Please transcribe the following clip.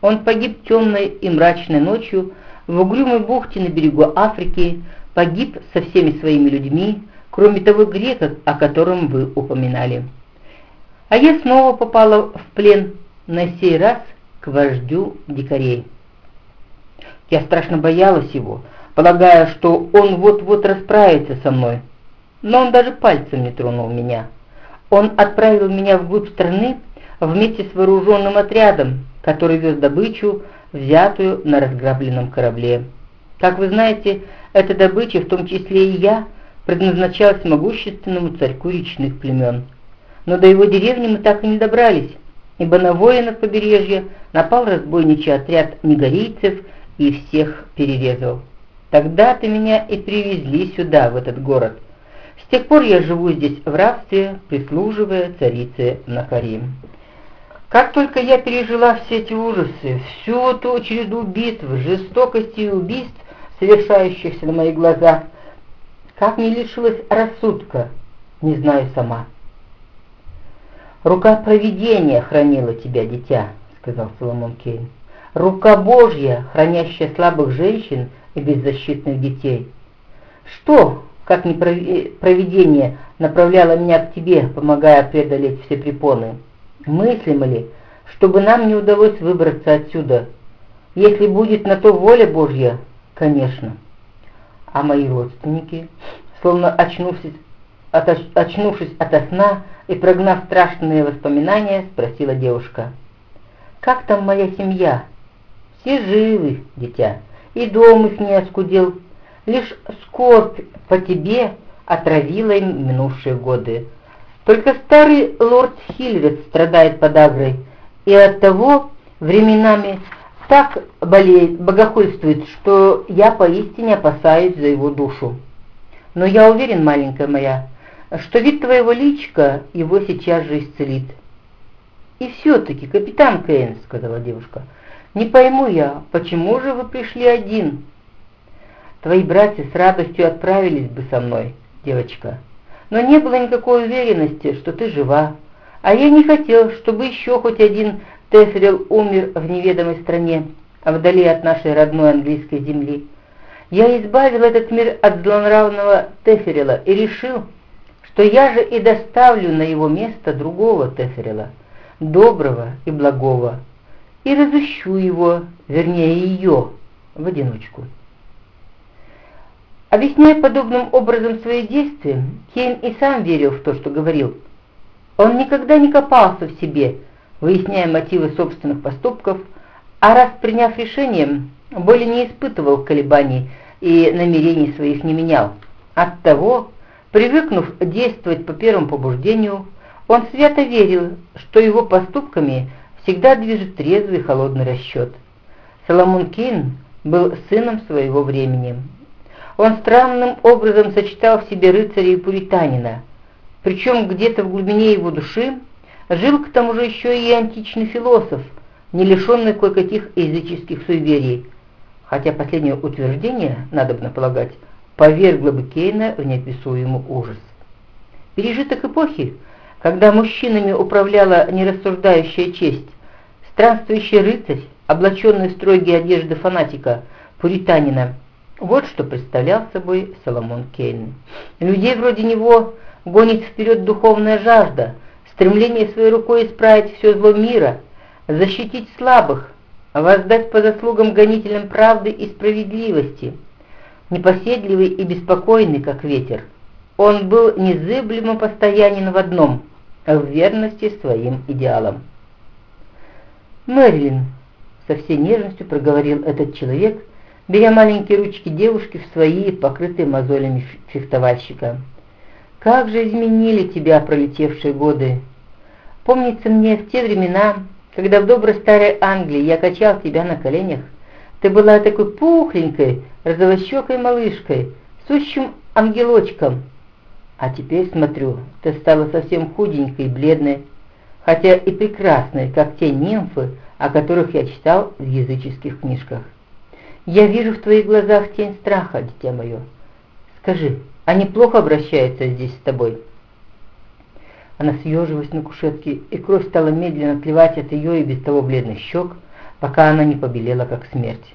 Он погиб темной и мрачной ночью в угрюмой бухте на берегу Африки, погиб со всеми своими людьми, кроме того грека, о котором вы упоминали. А я снова попала в плен, на сей раз к вождю дикарей. Я страшно боялась его, полагая, что он вот-вот расправится со мной. Но он даже пальцем не тронул меня. Он отправил меня вглубь страны вместе с вооруженным отрядом, который вез добычу, взятую на разграбленном корабле. Как вы знаете, эта добыча, в том числе и я, предназначалась могущественному царьку речных племен. Но до его деревни мы так и не добрались, ибо на воинов побережья напал разбойничий отряд негорийцев и всех перерезал. Тогда-то меня и привезли сюда, в этот город. С тех пор я живу здесь в рабстве, прислуживая царице Нахарим. Как только я пережила все эти ужасы, всю эту череду битв, жестокости и убийств, совершающихся на моих глазах, как не лишилась рассудка, не знаю сама. «Рука провидения хранила тебя, дитя», — сказал Соломон Кейн. «Рука Божья, хранящая слабых женщин и беззащитных детей. Что, как не провидение, направляло меня к тебе, помогая преодолеть все препоны?» Мыслимо ли, чтобы нам не удалось выбраться отсюда? Если будет на то воля Божья, конечно. А мои родственники, словно очнувшись, от, очнувшись ото сна и прогнав страшные воспоминания, спросила девушка. «Как там моя семья?» «Все живы, дитя, и дом их не оскудел. Лишь скорбь по тебе отравила им минувшие годы. Только старый лорд Хильвет страдает подагрой, и от того временами так болеет, богохульствует, что я поистине опасаюсь за его душу. Но я уверен, маленькая моя, что вид твоего личка его сейчас же исцелит. «И все-таки, капитан Кейн», — сказала девушка, — «не пойму я, почему же вы пришли один?» «Твои братья с радостью отправились бы со мной, девочка, но не было никакой уверенности, что ты жива. А я не хотел, чтобы еще хоть один Теферил умер в неведомой стране, вдали от нашей родной английской земли. Я избавил этот мир от злонравного Теферила и решил, что я же и доставлю на его место другого Теферила, доброго и благого, и разыщу его, вернее ее, в одиночку. Объясняя подобным образом свои действия, Кейн и сам верил в то, что говорил. Он никогда не копался в себе, выясняя мотивы собственных поступков, а раз приняв решение, более не испытывал колебаний и намерений своих не менял. Оттого, привыкнув действовать по первому побуждению, он свято верил, что его поступками всегда движет трезвый холодный расчет. Соломон Кейн был сыном своего времени, он странным образом сочетал в себе рыцаря и пуританина, причем где-то в глубине его души жил к тому же еще и античный философ, не лишенный кое-каких языческих суеверий, хотя последнее утверждение, надо бы полагать, повергло бы Кейна в неописуемый ужас. Пережиток эпохи, когда мужчинами управляла нерассуждающая честь, странствующий рыцарь, облаченный в строгие одежды фанатика, пуританина – вот что представлял собой Соломон Кейн. Людей вроде него гонит вперед духовная жажда, стремление своей рукой исправить все зло мира, защитить слабых, воздать по заслугам гонителям правды и справедливости. Непоседливый и беспокойный, как ветер, он был незыблемо постоянен в одном – в верности своим идеалам. «Мэрилин», — со всей нежностью проговорил этот человек – беря маленькие ручки девушки в свои, покрытые мозолями фехтовальщика. «Как же изменили тебя пролетевшие годы! Помнится мне в те времена, когда в доброй старой Англии я качал тебя на коленях, ты была такой пухленькой, розовощекой малышкой, сущим ангелочком. А теперь, смотрю, ты стала совсем худенькой и бледной, хотя и прекрасной, как те нимфы, о которых я читал в языческих книжках. Я вижу в твоих глазах тень страха, дитя мое. Скажи, они плохо обращаются здесь с тобой?» Она съежилась на кушетке, и кровь стала медленно отливать от ее и без того бледных щек, пока она не побелела, как смерть.